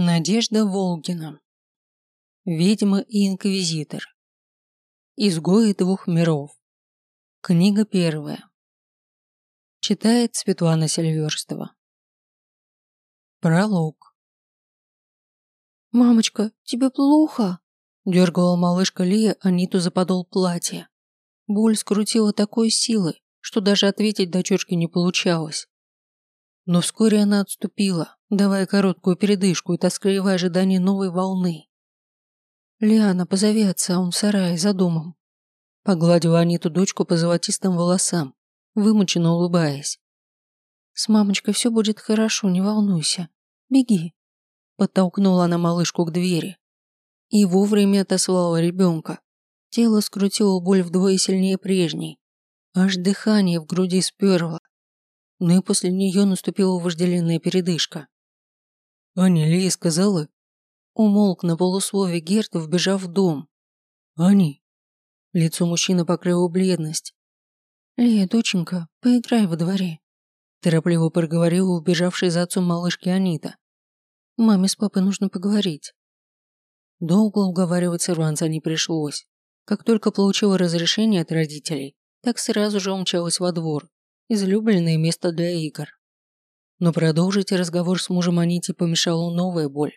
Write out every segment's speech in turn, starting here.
Надежда Волгина. Ведьма и инквизитор. Изгои двух миров. Книга первая. Читает Светлана Сильверстова. Пролог. «Мамочка, тебе плохо?» Дергала малышка Лия Аниту за подол платья. Боль скрутила такой силой, что даже ответить дочерке не получалось. Но вскоре она отступила, давая короткую передышку и тоскливое ожидание новой волны. «Лиана, позови отца, он в сарае, за домом». Погладила Аниту дочку по золотистым волосам, вымученно улыбаясь. «С мамочкой все будет хорошо, не волнуйся. Беги». Подтолкнула она малышку к двери. И вовремя отослала ребенка. Тело скрутило боль вдвое сильнее прежней. Аж дыхание в груди сперло, но и после нее наступила вожделенная передышка. «Аня, Лея сказала?» Умолк на полуслове Герт, вбежав в дом. «Ани?» Лицо мужчины покрыло бледность. «Лея, доченька, поиграй во дворе», торопливо проговорила убежавшая за отцом малышки Анита. «Маме с папой нужно поговорить». Долго уговаривать ирландца не пришлось. Как только получила разрешение от родителей, так сразу же умчалась во двор, излюбленное место для игр. Но продолжить разговор с мужем Анити помешала новая боль.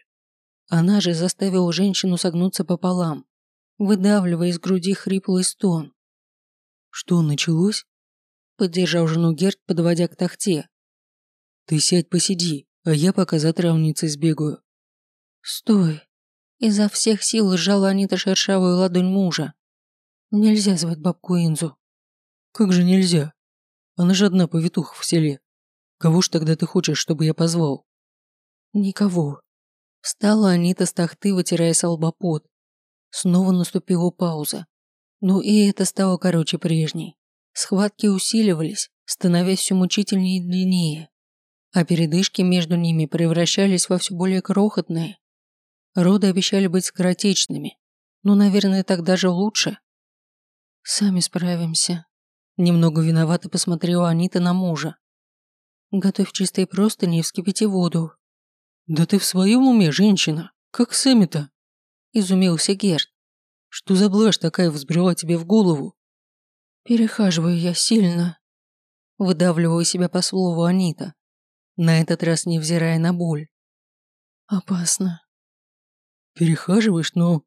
Она же заставила женщину согнуться пополам, выдавливая из груди хриплый стон. «Что, началось?» Поддержал жену Герд, подводя к тахте. «Ты сядь посиди, а я пока за травницей сбегаю». «Стой!» Изо всех сил сжала Анита шершавую ладонь мужа. «Нельзя звать бабку Инзу». «Как же нельзя? Она же одна повитуха в селе. Кого ж тогда ты хочешь, чтобы я позвал?» «Никого». Встала Анита с тахты, вытирая с Снова наступила пауза. Но и это стало короче прежней. Схватки усиливались, становясь все мучительнее и длиннее. А передышки между ними превращались во все более крохотные. Роды обещали быть скоротечными. Но, наверное, так даже лучше. «Сами справимся», Немного виновато посмотрела Анита на мужа. «Готовь чистые простыни и вскипяти воду». «Да ты в своем уме, женщина? Как сами-то?» Изумился Герд. «Что за блажь такая взбрела тебе в голову?» «Перехаживаю я сильно», выдавливаю себя по слову Анита, на этот раз невзирая на боль. «Опасно». «Перехаживаешь, но...»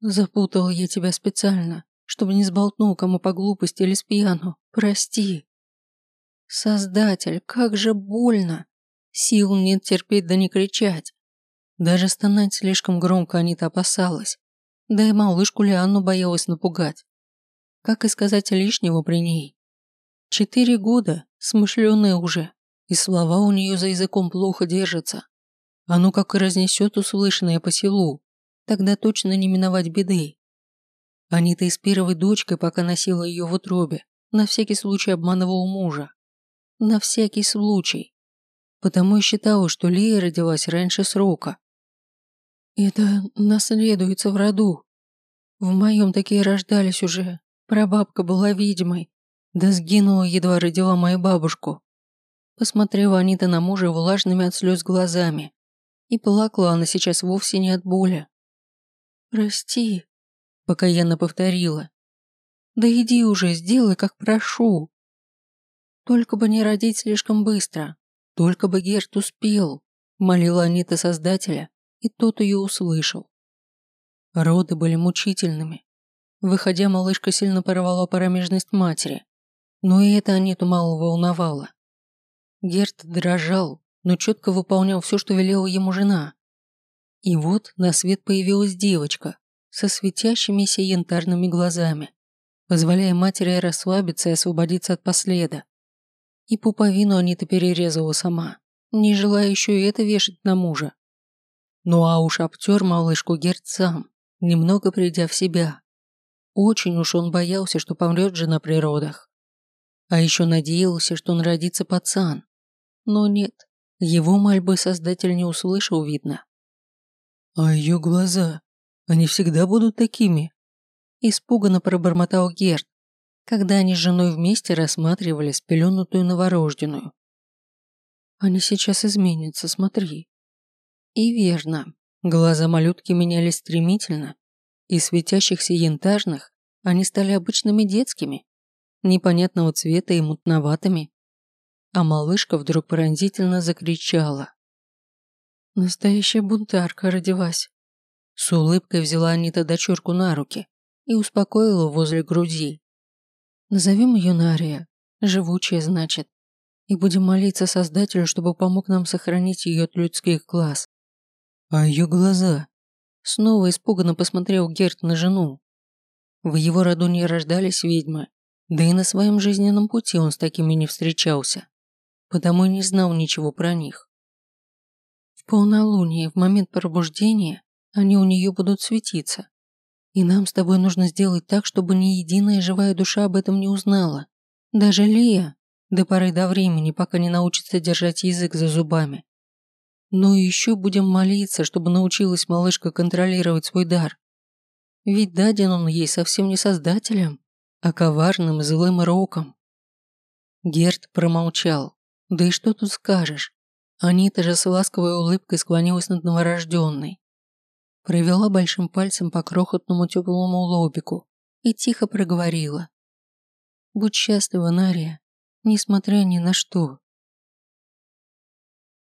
«Запутал я тебя специально чтобы не сболтнул кому по глупости или спьяну. Прости. Создатель, как же больно. Сил нет терпеть да не кричать. Даже стонать слишком громко Анита опасалась. Да и малышку Лианну боялась напугать. Как и сказать лишнего при ней. Четыре года, смышленая уже, и слова у нее за языком плохо держатся. Ну как и разнесет услышанное по селу, тогда точно не миновать беды. Анита и с первой дочкой, пока носила ее в утробе, на всякий случай обманывал мужа. На всякий случай. Потому и считала, что Лия родилась раньше срока. Это наследуется в роду. В моем такие рождались уже. Прабабка была ведьмой. Да сгинула, едва родила мою бабушку. Посмотрела Анита на мужа влажными от слез глазами. И плакала она сейчас вовсе не от боли. «Прости», Покаянно повторила. «Да иди уже, сделай, как прошу!» Только бы не родить слишком быстро, только бы Герт успел, молила Анита Создателя, и тот ее услышал. Роды были мучительными. Выходя, малышка сильно порвала промежность матери, но и это Аниту мало волновало. Герт дрожал, но четко выполнял все, что велела ему жена. И вот на свет появилась девочка, со светящимися янтарными глазами, позволяя матери расслабиться и освободиться от последа. И пуповину Анита перерезала сама, не желая еще и это вешать на мужа. Ну а уж обтер малышку Герд сам, немного придя в себя. Очень уж он боялся, что помрет же на природах. А еще надеялся, что он родится пацан. Но нет, его мольбы создатель не услышал, видно. А ее глаза, они всегда будут такими. Испуганно пробормотал Герд, когда они с женой вместе рассматривали спеленутую новорожденную. Они сейчас изменятся, смотри. И верно. Глаза малютки менялись стремительно. Из светящихся янтарных они стали обычными детскими, непонятного цвета и мутноватыми. А малышка вдруг пронзительно закричала. Настоящая бунтарка родилась. С улыбкой взяла Анита дочурку на руки и успокоила возле груди. Назовем ее Нария, живучая, значит, и будем молиться Создателю, чтобы помог нам сохранить ее от людских глаз. А ее глаза? Снова испуганно посмотрел Герт на жену. В его роду не рождались ведьмы, да и на своем жизненном пути он с такими не встречался, потому и не знал ничего про них полнолуние, в момент пробуждения, они у нее будут светиться. И нам с тобой нужно сделать так, чтобы ни единая живая душа об этом не узнала. Даже Лия, до поры до времени, пока не научится держать язык за зубами. Но еще будем молиться, чтобы научилась малышка контролировать свой дар. Ведь даден он ей совсем не создателем, а коварным злым роком. Герд промолчал. Да и что тут скажешь? Анита же с ласковой улыбкой склонилась над новорожденной. Провела большим пальцем по крохотному теплому лобику и тихо проговорила. «Будь счастлива, Нария, несмотря ни на что».